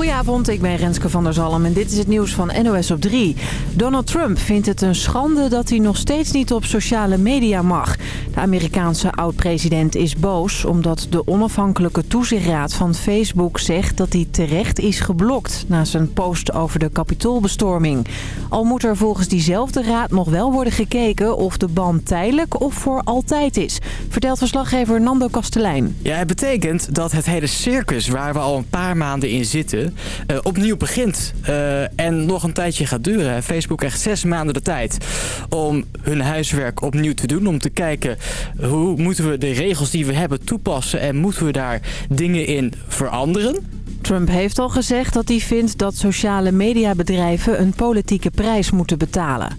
Goedenavond, ik ben Renske van der Zalm en dit is het nieuws van NOS op 3. Donald Trump vindt het een schande dat hij nog steeds niet op sociale media mag. De Amerikaanse oud-president is boos omdat de onafhankelijke toezichtraad van Facebook zegt dat hij terecht is geblokt na zijn post over de kapitoolbestorming. Al moet er volgens diezelfde raad nog wel worden gekeken of de ban tijdelijk of voor altijd is, vertelt verslaggever Nando Kastelein. Ja, het betekent dat het hele circus waar we al een paar maanden in zitten uh, opnieuw begint. Uh, en nog een tijdje gaat duren. Facebook krijgt zes maanden de tijd om hun huiswerk opnieuw te doen. Om te kijken hoe moeten we de regels die we hebben toepassen en moeten we daar dingen in veranderen. Trump heeft al gezegd dat hij vindt dat sociale mediabedrijven een politieke prijs moeten betalen.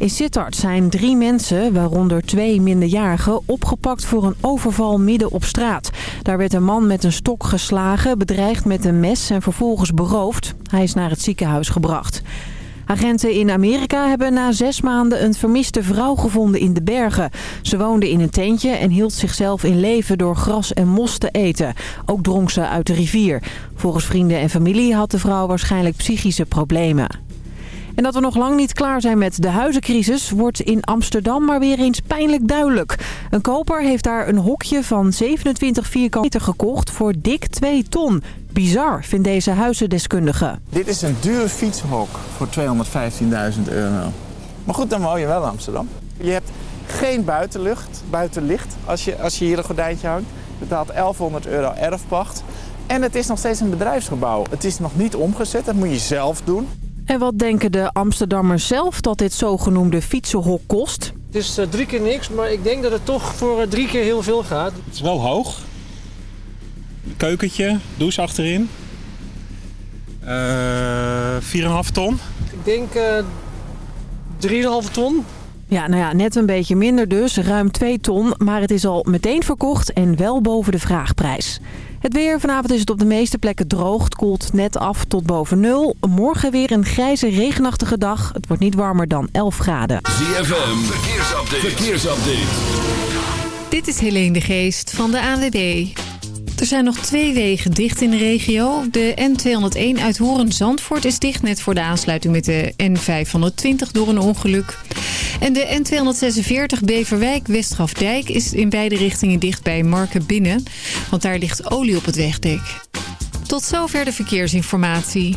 In Sittard zijn drie mensen, waaronder twee minderjarigen, opgepakt voor een overval midden op straat. Daar werd een man met een stok geslagen, bedreigd met een mes en vervolgens beroofd. Hij is naar het ziekenhuis gebracht. Agenten in Amerika hebben na zes maanden een vermiste vrouw gevonden in de bergen. Ze woonde in een tentje en hield zichzelf in leven door gras en mos te eten. Ook dronk ze uit de rivier. Volgens vrienden en familie had de vrouw waarschijnlijk psychische problemen. En dat we nog lang niet klaar zijn met de huizencrisis... wordt in Amsterdam maar weer eens pijnlijk duidelijk. Een koper heeft daar een hokje van 27 vierkante meter gekocht voor dik 2 ton. Bizar, vindt deze huizendeskundige. Dit is een duur fietshok voor 215.000 euro. Maar goed, dan woon je wel in Amsterdam. Je hebt geen buitenlucht, buitenlicht als je, als je hier een gordijntje hangt. Je betaalt 1100 euro erfpacht. En het is nog steeds een bedrijfsgebouw. Het is nog niet omgezet, dat moet je zelf doen. En wat denken de Amsterdammers zelf dat dit zogenoemde fietsenhok kost? Het is uh, drie keer niks, maar ik denk dat het toch voor uh, drie keer heel veel gaat. Het is wel hoog. Keukentje, douche achterin. Uh, 4,5 ton. Ik denk 3,5 ton. Ja, nou ja, net een beetje minder dus, ruim 2 ton. Maar het is al meteen verkocht en wel boven de vraagprijs. Het weer. Vanavond is het op de meeste plekken droog. Het koelt net af tot boven nul. Morgen weer een grijze, regenachtige dag. Het wordt niet warmer dan 11 graden. ZFM. Verkeersupdate. Verkeersupdate. Dit is Helene de Geest van de ANWB. Er zijn nog twee wegen dicht in de regio. De N201 uit Horen-Zandvoort is dicht net voor de aansluiting met de N520 door een ongeluk. En de N246 Beverwijk-Westgrafdijk is in beide richtingen dicht bij Marken Binnen. Want daar ligt olie op het wegdek. Tot zover de verkeersinformatie.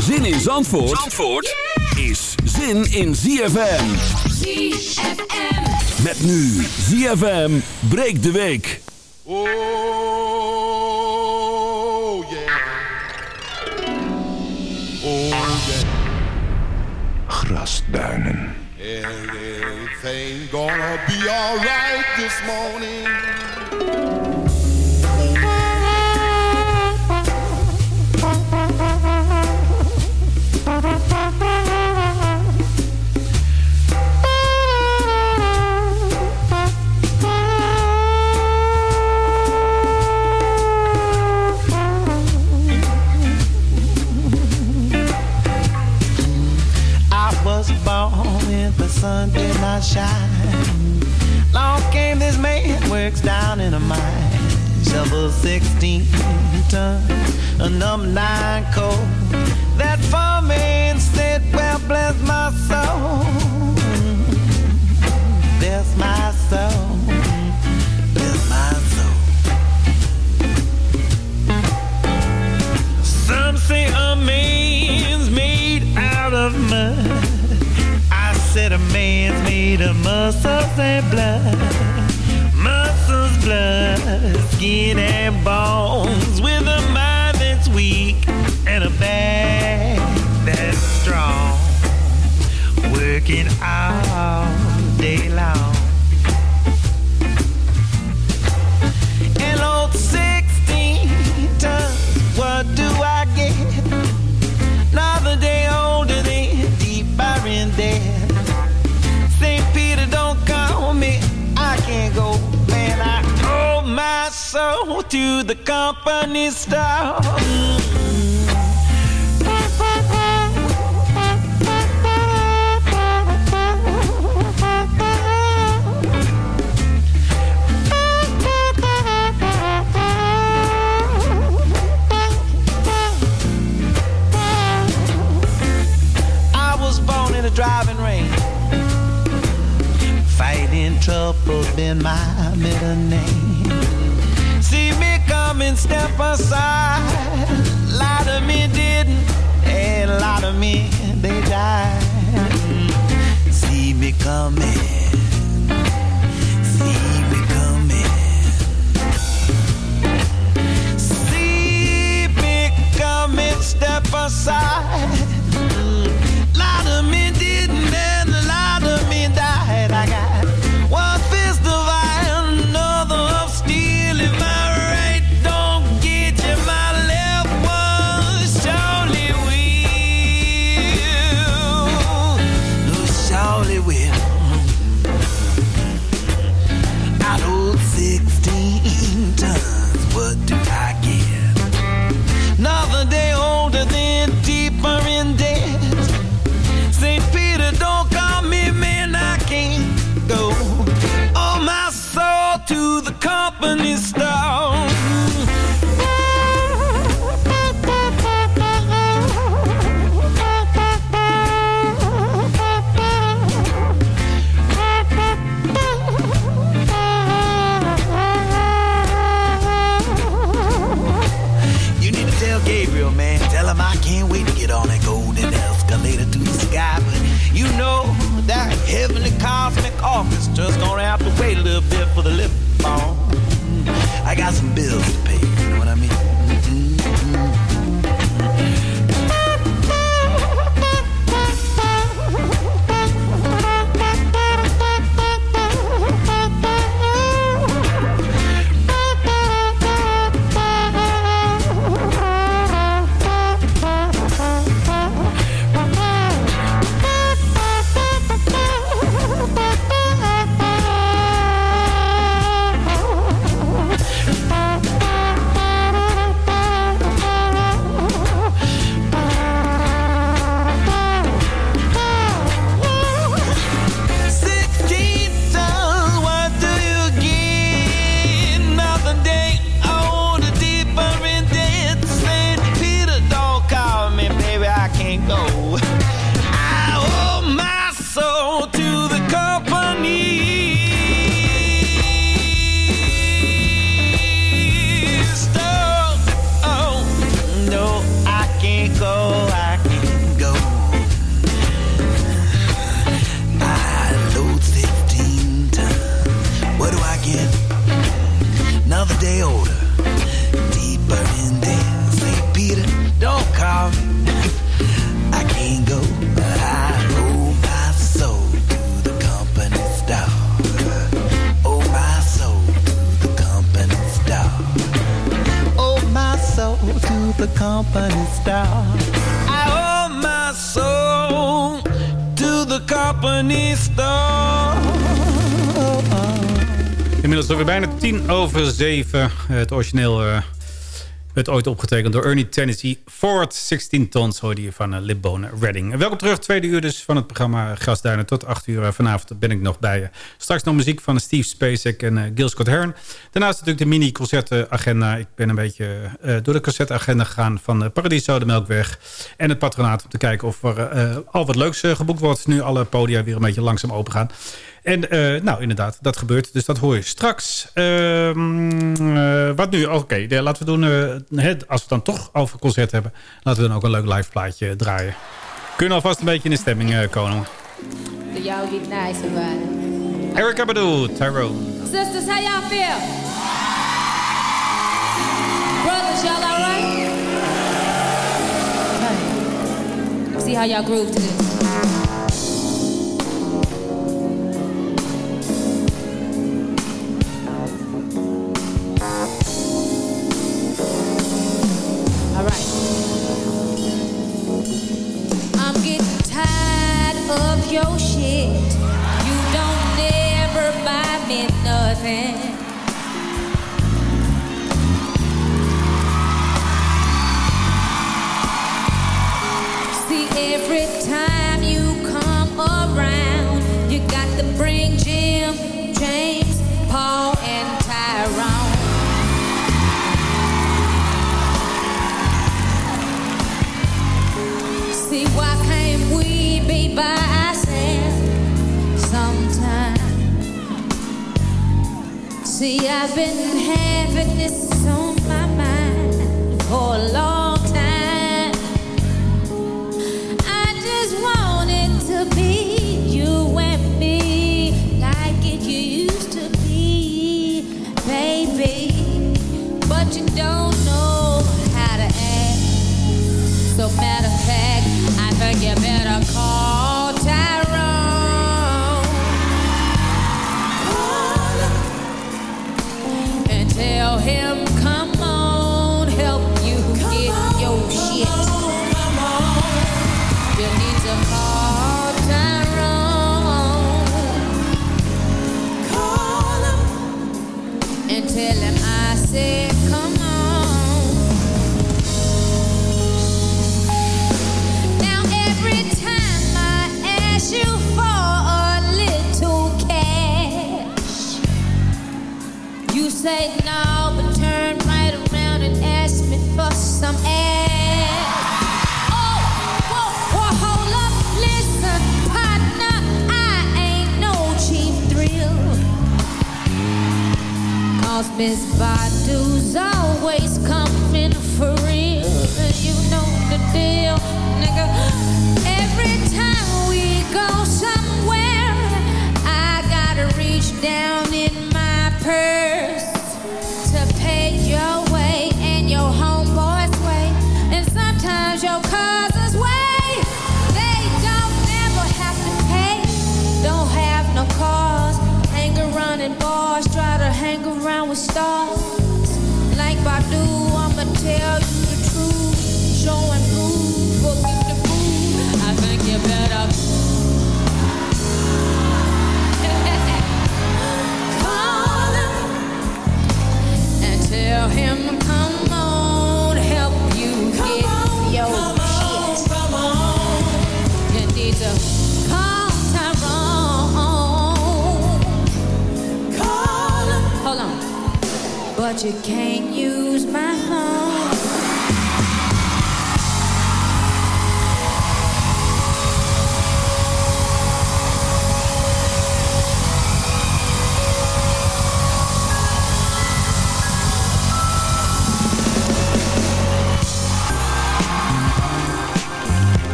Zin in Zandvoort, Zandvoort is zin in ZFM. ZFM. Met nu ZFM breekt de week. Oh yeah. Oh yeah. Grasduinen. Everything gonna be alright this morning. sun did not shine. Long came this man, works down in a mine. Shovel 16 tons, a number nine coal. That farm foreman said, well, bless my soul. Bless my soul. Bless my soul. Some say, the muscles and blood, muscles, blood, skin and bones, with a mind that's weak and a back that's strong, working all so to the company style. driving rain. Fighting trouble's been my middle name. Coming, step aside. Lot of me didn't, and a lot of me they died. See me coming. See me coming. See me coming, step aside. lot of me I got some company store. Inmiddels alweer bijna tien over zeven. Het origineel eh, werd ooit opgetekend door Ernie Tennessee Ford. 16 tons hoorde je van uh, Libbone Redding. Welkom terug, tweede uur dus van het programma Grasduinen. Tot acht uur uh, vanavond ben ik nog bij je. Straks nog muziek van Steve Spacek en uh, Gil Scott Heron. Daarnaast natuurlijk de mini-concertenagenda. Ik ben een beetje door de concertagenda gegaan van Paradiso, de Melkweg en het patronaat. Om te kijken of er al wat leuks geboekt wordt. Nu alle podia weer een beetje langzaam open gaan. En uh, nou, inderdaad, dat gebeurt. Dus dat hoor je straks. Uh, uh, wat nu? Oké, okay, laten we doen... Het, als we dan toch over concert hebben... laten we dan ook een leuk live plaatje draaien. Kunnen alvast een beetje in de stemming komen. So y'all get nice it. Erica Badu, Tyrone. Sisters, how y'all feel? Brothers, y'all all right? See how y'all groove to this. Every time you come around, you got to bring Why can't we be by ourselves sometime? See, I've been having this on my mind for a long Miss Badu's always hang around with stars. Like Badu,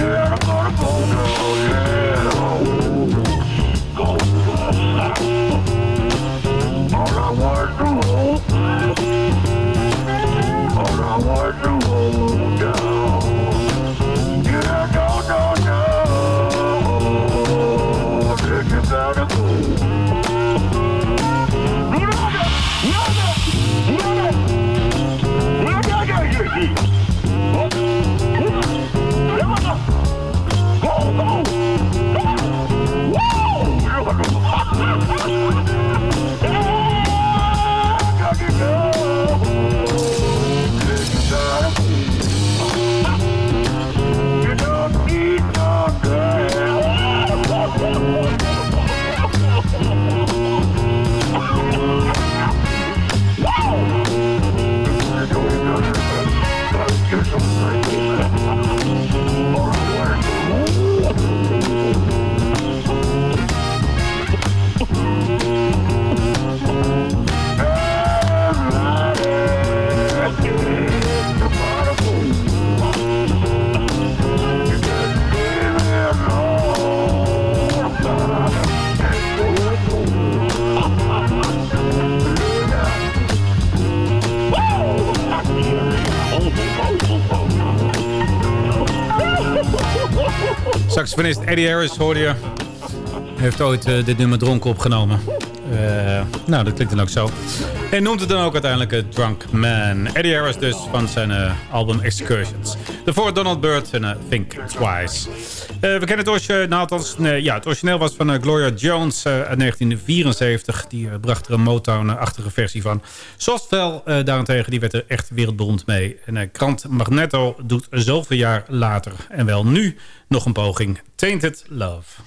All Saxofonist Eddie Harris hoorde je. Heeft ooit eh, dit nummer dronken opgenomen. Eh, nou, dat klinkt dan ook zo. En noemt het dan ook uiteindelijk het Drunk Man. Eddie Harris dus van zijn album Excursions. Daarvoor Donald Byrd en Think Twice. We kennen het origineel, nou, althans, ja, het origineel was van Gloria Jones uit 1974. Die bracht er een Motown-achtige versie van. Softwell daarentegen, die werd er echt wereldberoemd mee. En krant Magneto doet zoveel jaar later. En wel nu nog een poging. Tainted Love.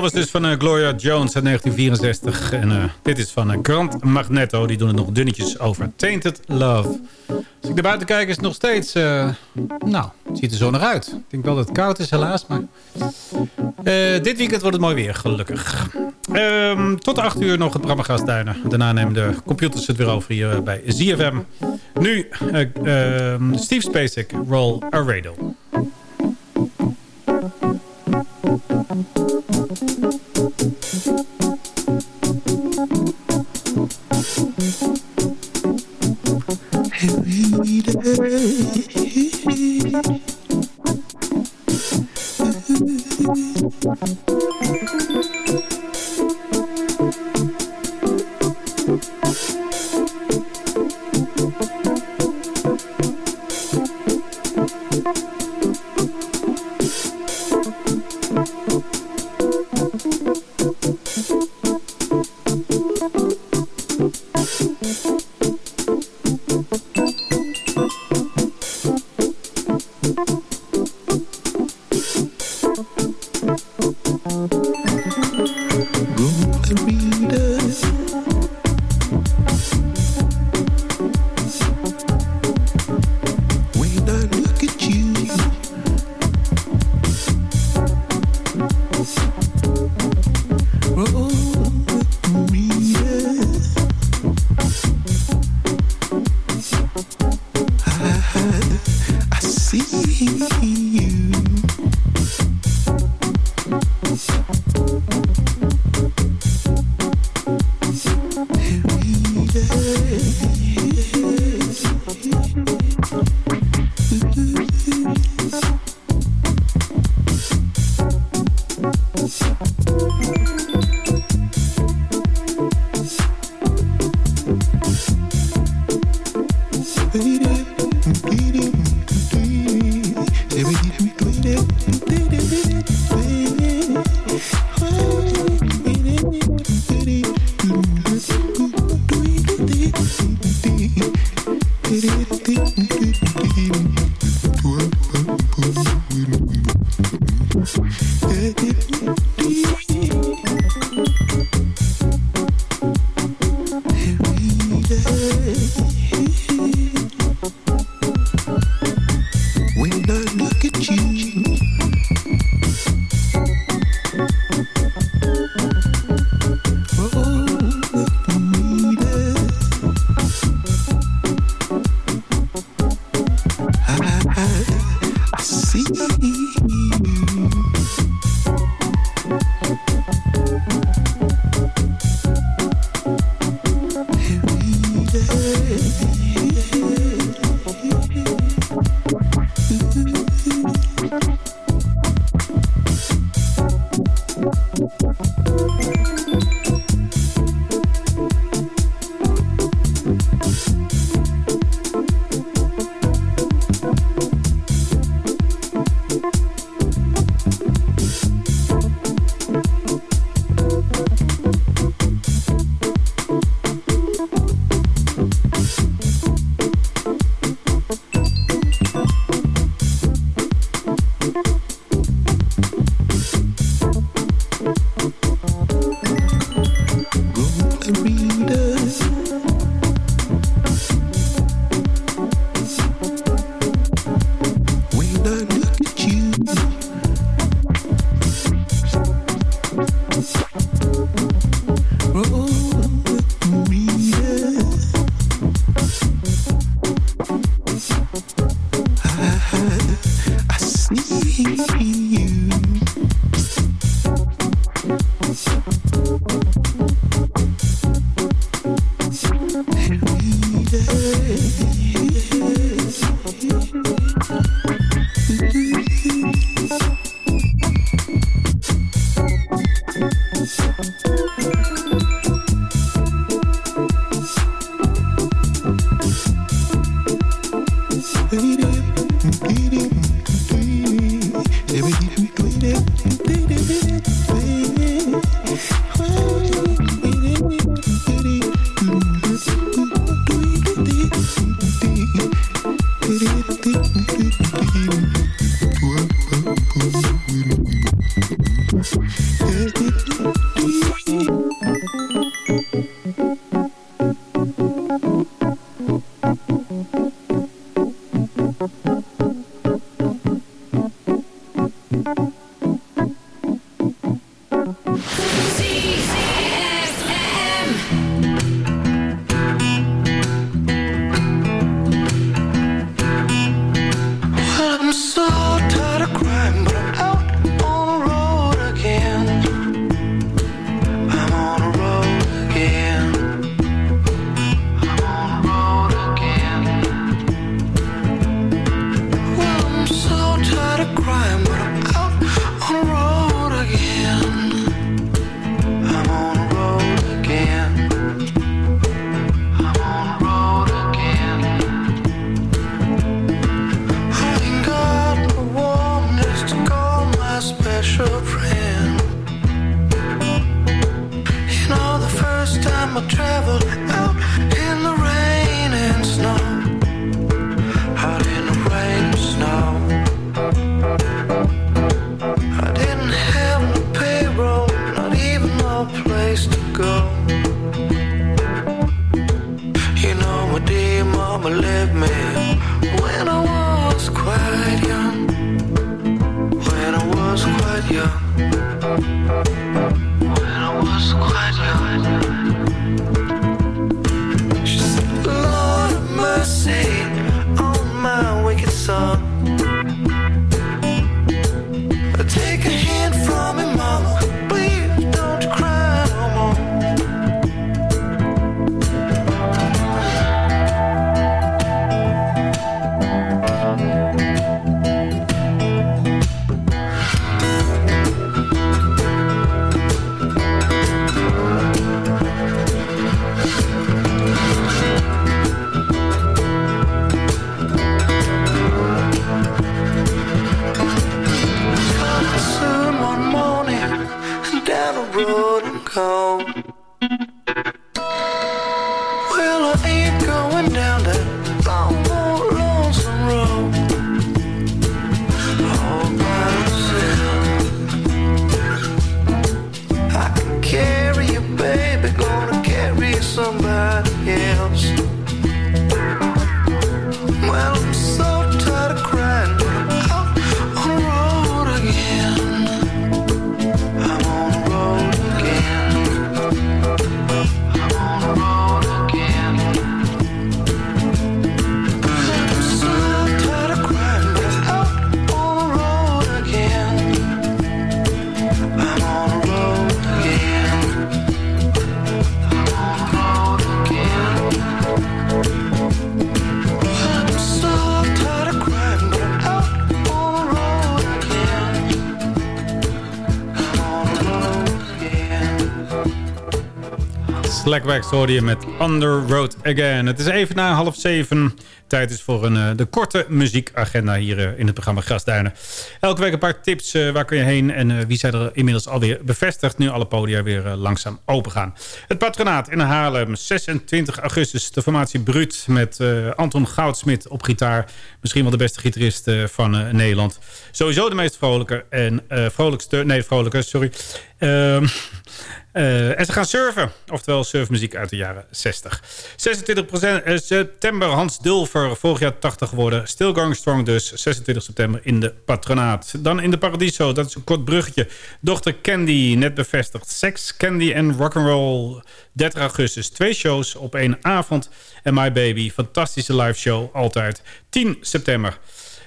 Origineel was dus van eh, Gloria Jones uit 1964. En eh, dit is van eh, Grant Magneto. Die doen het nog dunnetjes over Tainted Love. Als ik naar buiten kijk is het nog steeds... nou, het ziet er zo naar uit. Ik denk wel dat het koud is helaas. Maar dit weekend wordt het mooi weer, gelukkig. Ehm, tot 8 uur nog het programma. Daarna nemen de computers het weer over hier bij ZFM. Nu eh, ehm, Steve Spacek, Roll a Thank you. away. Mama left me when I was quite young. When I was quite young. Slackwax hoorde met the Road Again. Het is even na half zeven. Tijd is voor een, eh, de korte muziekagenda hier eh, in het programma Grasduinen. Elke week een paar tips. eh, waar kun je heen en wie zijn er inmiddels alweer bevestigd... nu alle podia weer eh, langzaam open gaan. Het patronaat in Haarlem, 26 augustus. De formatie Bruut met Anton Goudsmit op gitaar. Misschien wel de beste gitarist van Nederland. Sowieso de meest vrolijke en vrolijkste... Nee, vrolijke, sorry. Ehm, eh, en ze gaan surfen. Oftewel surfmuziek uit de jaren 60. 26 eh, september Hans Dulver. Vorig jaar 80 geworden. Still going strong dus. 26 september in de patronaat. Dan in de Paradiso. Dat is een kort bruggetje. Dochter Candy. Net bevestigd. Sex, Candy en Rock'n'Roll. 30 augustus. Twee shows op één avond. En My Baby. Fantastische live show. Altijd. 10 september.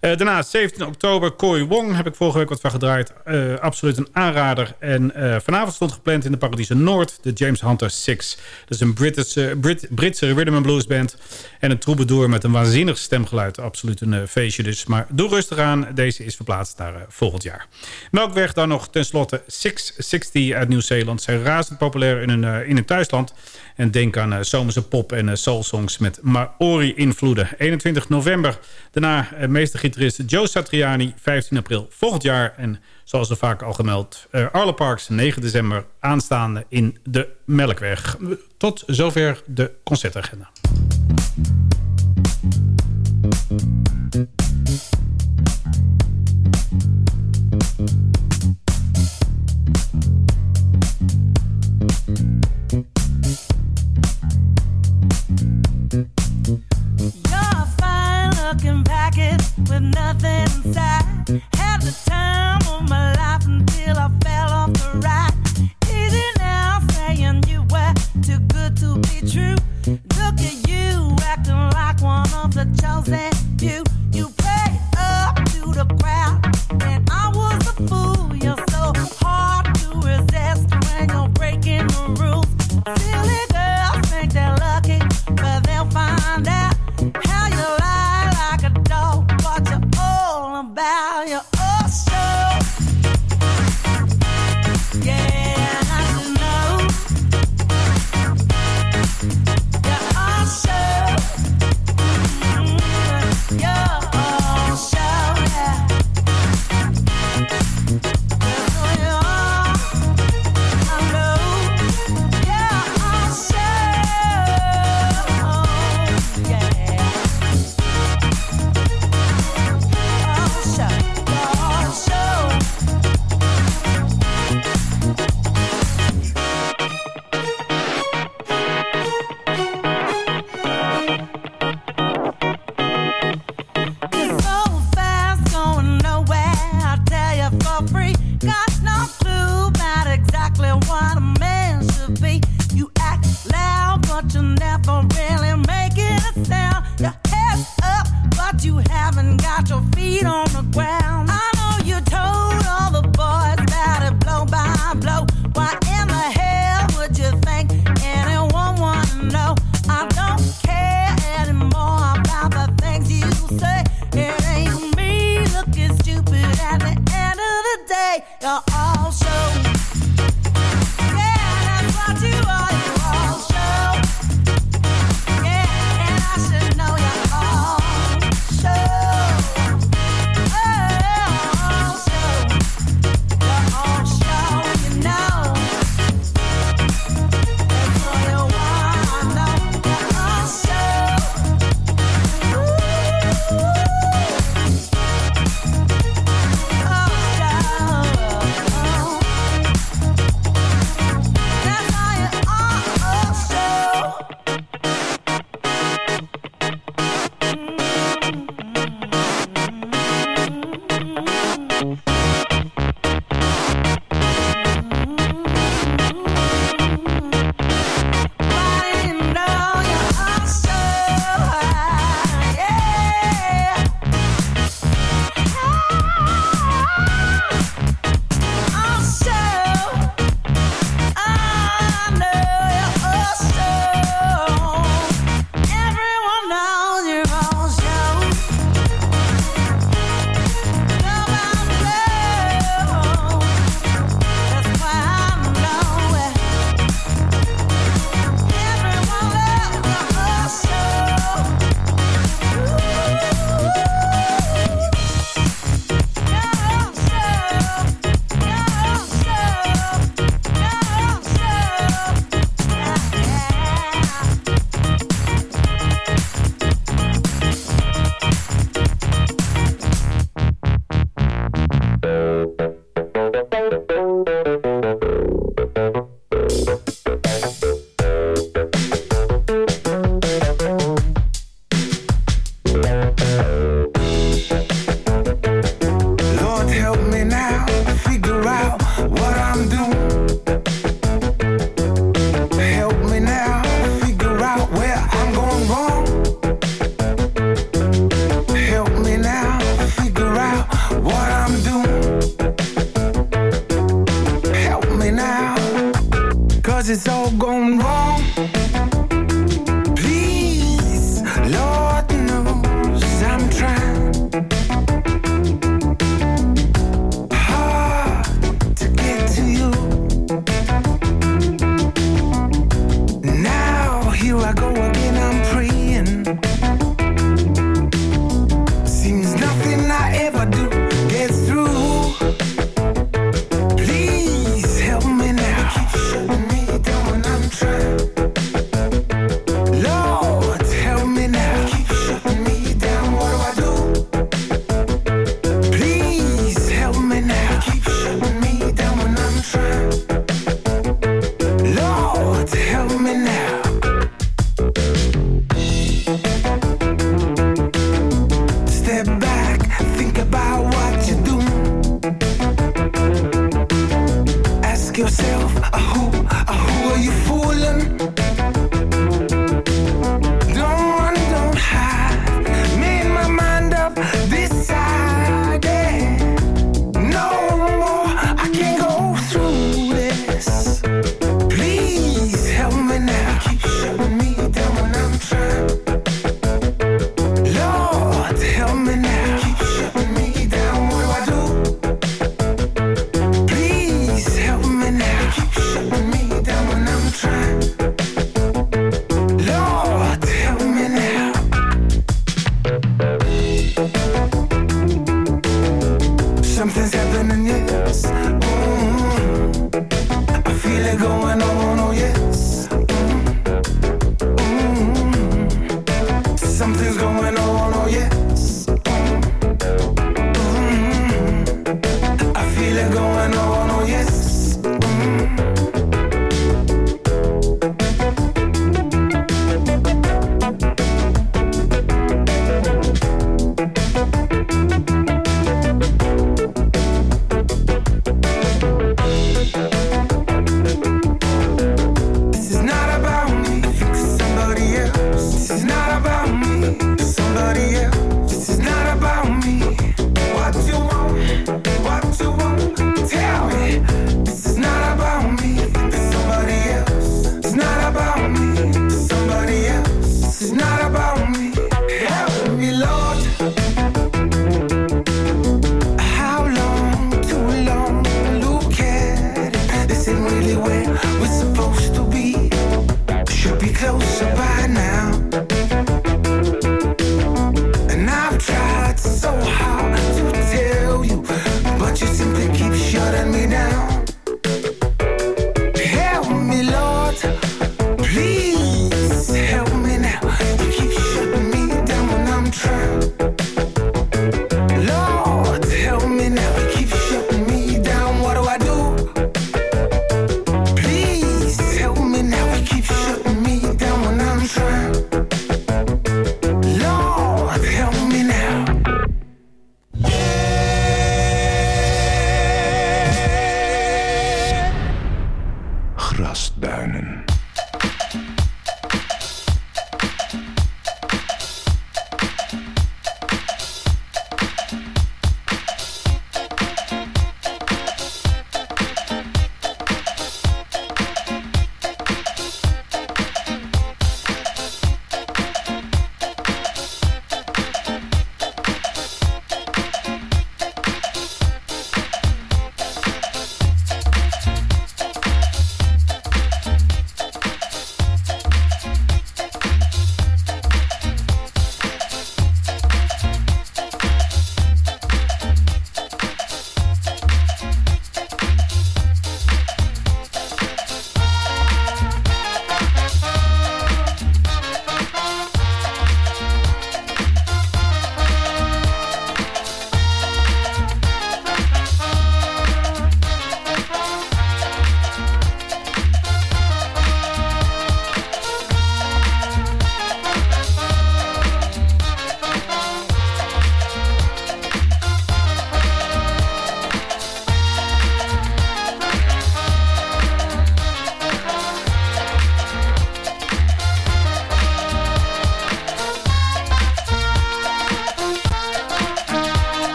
Eh, daarna 17 oktober Koi Wong heb ik vorige week wat van gedraaid. Eh, absoluut een aanrader. En eh, vanavond stond gepland in de Paradiso Noord de James Hunter Six. Dat is een British, eh, Brit, Britse rhythm and blues band. En een troubadour met een waanzinnig stemgeluid. Absoluut een feestje dus. Maar doe rustig aan. Deze is verplaatst naar volgend jaar. Melkweg dan nog tenslotte 660 uit Nieuw-Zeeland. Zijn razend populair in hun, in hun thuisland. En denk aan zomerse pop en soulsongs met Maori-invloeden. 21 november. Daarna uh, meestergitarist Joe Satriani. 15 april volgend jaar. En zoals er vaak al gemeld, uh, Arle Parks 9 december aanstaande in de Melkweg. Tot zover de concertagenda. you're all so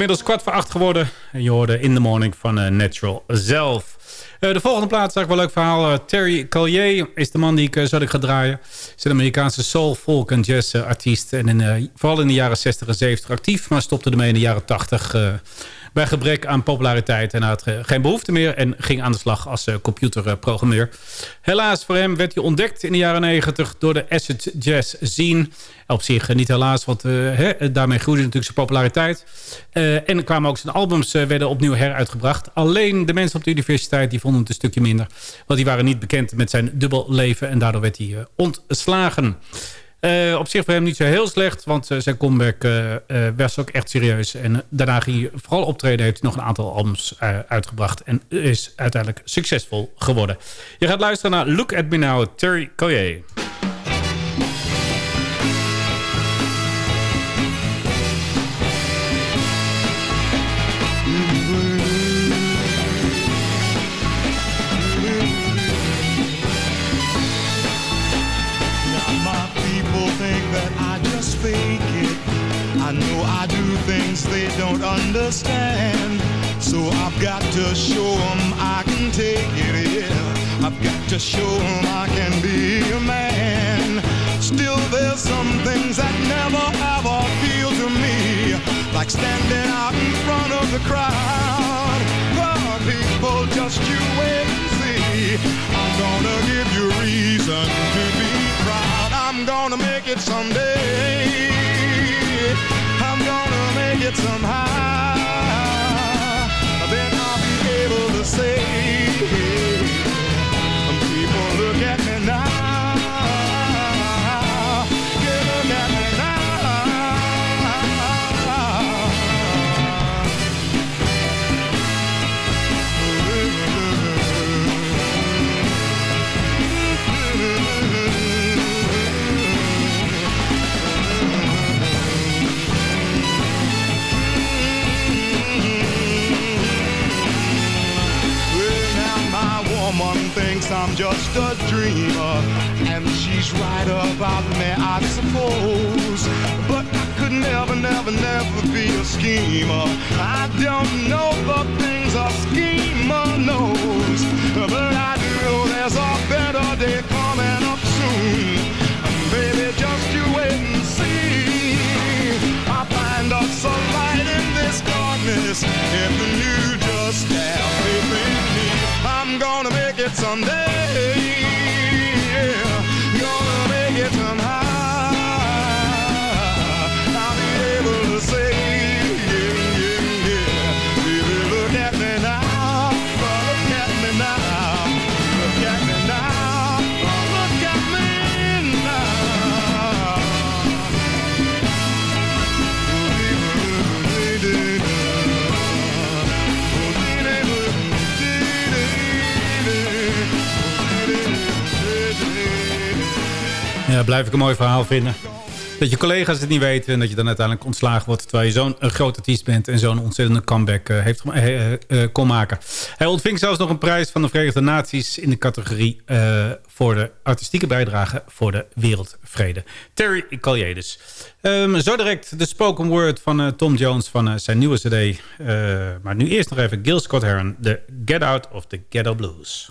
inmiddels kwart voor acht geworden. En je hoorde In the Morning van eh, Natural zelf. Eh, de volgende plaats zag ik wel leuk verhaal. Eh, Terry Collier is de man die ik uh, zo ga draaien. is een Amerikaanse soul, folk en jazz artiest. En in, vooral in de jaren 60 en 70 actief. Maar stopte ermee in de jaren 80 bij gebrek aan populariteit. En had geen behoefte meer en ging aan de slag als computerprogrammeur. Helaas voor hem werd hij ontdekt in de jaren 90 door de acid jazz scene. Op zich niet helaas, want hè, daarmee groeide natuurlijk zijn populariteit. en kwamen ook zijn albums werden opnieuw heruitgebracht. Alleen de mensen op de universiteit die vonden het een stukje minder. Want die waren niet bekend met zijn dubbel leven. En daardoor werd hij ontslagen. Uh, op zich voor hem niet zo heel slecht, want uh, zijn comeback uh, was ook echt serieus. En daarna ging hij vooral optreden, heeft nog een aantal albums uitgebracht en is uiteindelijk succesvol geworden. Je gaat luisteren naar Look at Me Now, Terry Collier. Understand. So I've got to show them I can take it, yeah. I've got to show them I can be a man. Still, there's some things that never ever appeal to me. Like standing out in front of the crowd. But people, just you wait and see. I'm gonna give you reason to be proud. I'm gonna make it someday I'm gonna make it somehow, say, just a dreamer, and she's right about me, I suppose. But I could never, never, never be a schemer. I don't know the things a schemer knows, but I do know there's a better day coming up soon. And baby, just you wait and see. I find us a light in this darkness if you just have faith in me. I'm gonna get someday. Ja, blijf ik een mooi verhaal vinden. Dat je collega's het niet weten en dat je dan uiteindelijk ontslagen wordt... terwijl je zo'n groot artiest bent en zo'n ontzettende comeback uh, heeft, uh, uh, kon maken. Hij ontving zelfs nog een prijs van de Verenigde Naties... in de categorie voor de artistieke bijdrage voor de wereldvrede. Terry dus. Um, zo direct de spoken word van Tom Jones van zijn nieuwe cd. maar nu eerst nog even Gil Scott-Heron. De Get Out of the Ghetto Blues.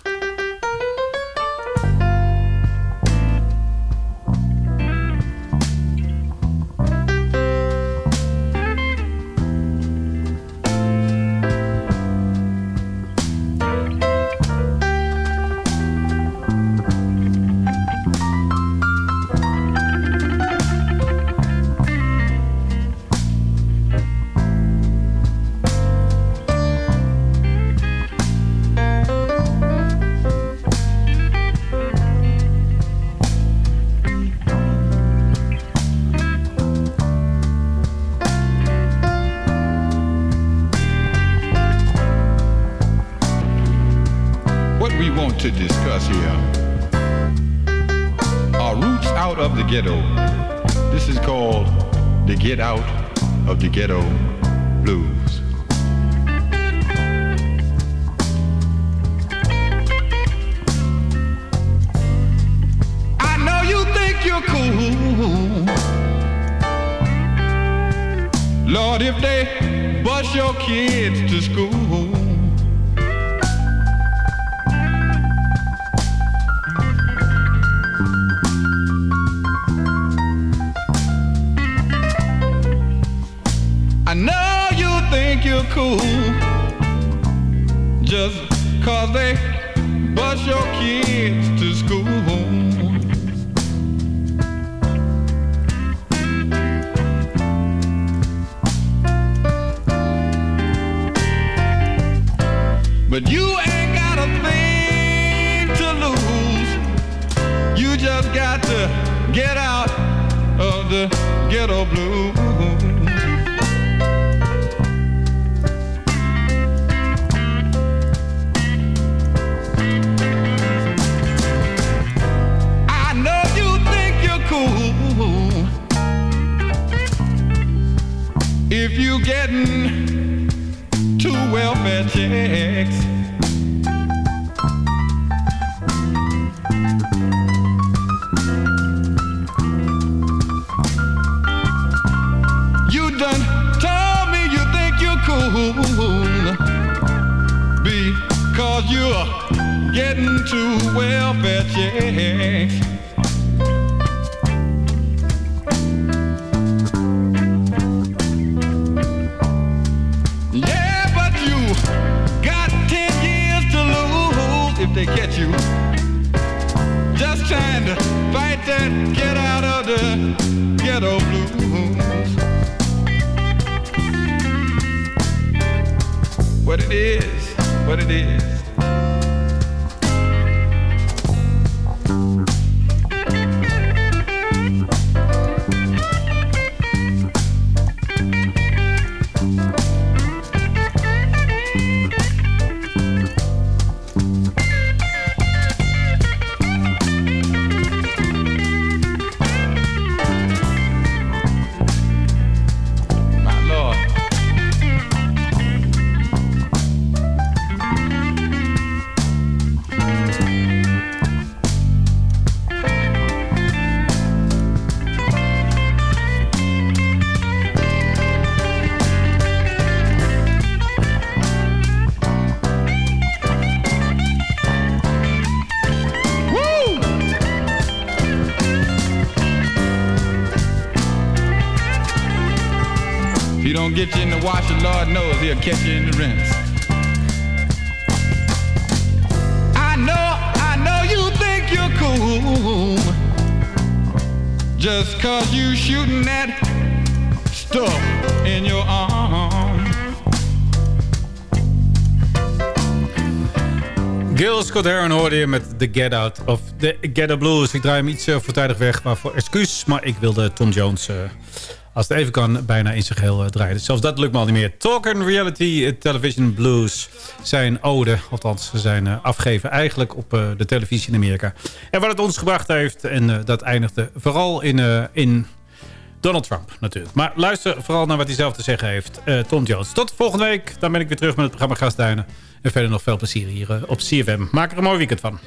Get Out of the Ghetto Blues. I know you think you're cool. Lord, if they bus your kids to school. You think you're cool just cause they bus your kids to school. But you ain't got a thing to lose. You just got to get out of the ghetto blues. Checks. You done told me you think you're cool because you're getting two welfare checks. Trying to fight that get out of the ghetto blues. What it is, what it is. Catch in the rinse. I know, I know you think you're cool. Just cause you shooting that stuff in your arm. Gil Scott Heron hoorde je met The Get Out of The Ghetto Blues. Ik draai hem iets uh, voortijdig weg, maar voor excuus. Maar ik wilde Tom Jones, uh, als het even kan, bijna in zijn geheel uh, draaien. Zelfs dat lukt me al niet meer. Talk and Reality Television Blues zijn ode, althans zijn afgegeven eigenlijk op de televisie in Amerika. En wat het ons gebracht heeft, en dat eindigde vooral in... in Donald Trump natuurlijk. Maar luister vooral naar wat hij zelf te zeggen heeft. Tom Jones. Tot volgende week. Dan ben ik weer terug met het programma Gastduinen. En verder nog veel plezier hier op CFM. Maak er een mooi weekend van.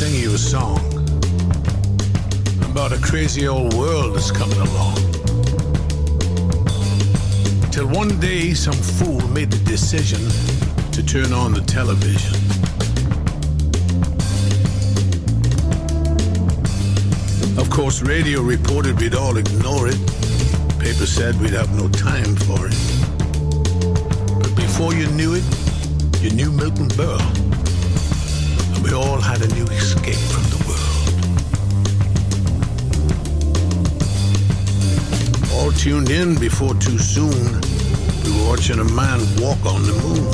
Sing you a song about a crazy old world that's coming along. Till one day some fool made the decision to turn on the television. Of course, radio reported we'd all ignore it. Paper said we'd have no time for it. But before you knew it, you knew Milton Berle we all had a new escape from the world. All tuned in before too soon, we were watching a man walk on the moon.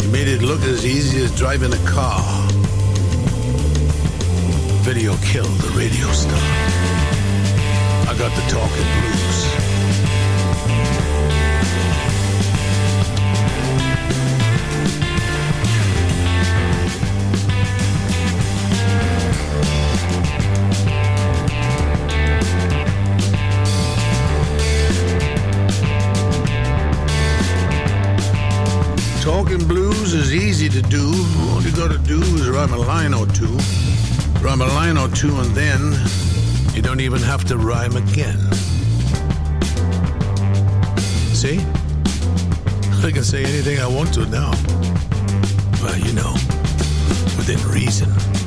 He made it look as easy as driving a car. Video killed the radio star. I got the talking blues. To do. All you gotta do is rhyme a line or two. Rhyme a line or two, and then you don't even have to rhyme again. See? I can say anything I want to now. Well, you know, within reason.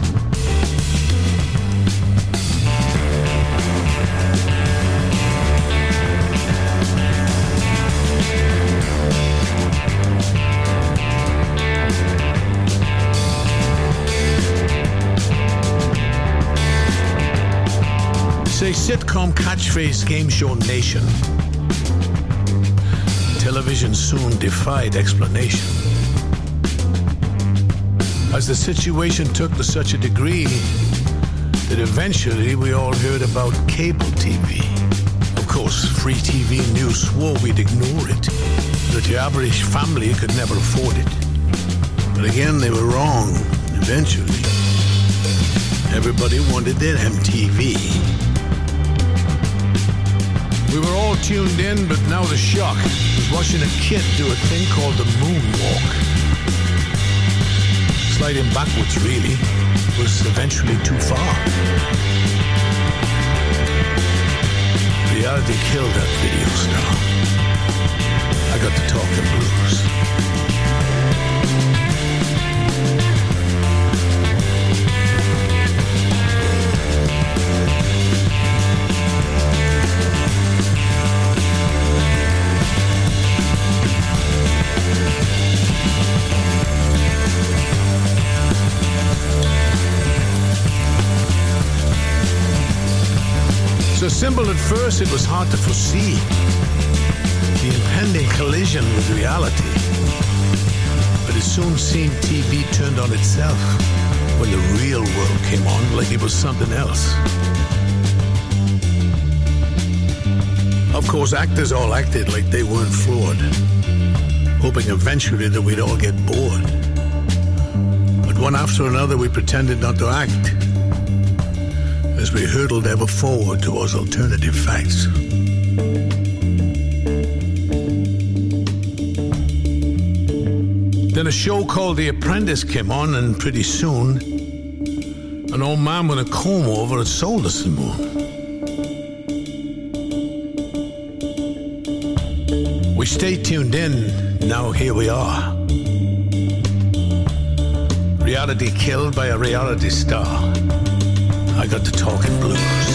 Say sitcom catchphrase game show nation. Television soon defied explanation. As the situation took to such a degree that eventually we all heard about cable TV. Of course, free TV news swore we'd ignore it, that the average family could never afford it. But again, they were wrong, eventually. Everybody wanted their MTV. We were all tuned in, but now the shock was watching a kid do a thing called the moonwalk. Sliding backwards, really, was eventually too far. Reality killed that video star. I got to talking blues. Simple at first, it was hard to foresee the impending collision with reality. But it soon seemed TV turned on itself when the real world came on like it was something else. Of course, actors all acted like they weren't flawed, hoping eventually that we'd all get bored. But one after another, we pretended not to act as we hurtled ever forward towards alternative facts. Then a show called The Apprentice came on, and pretty soon, an old man with a comb over had sold us the moon. We stayed tuned in, now here we are. Reality killed by a reality star. I got the talking blues.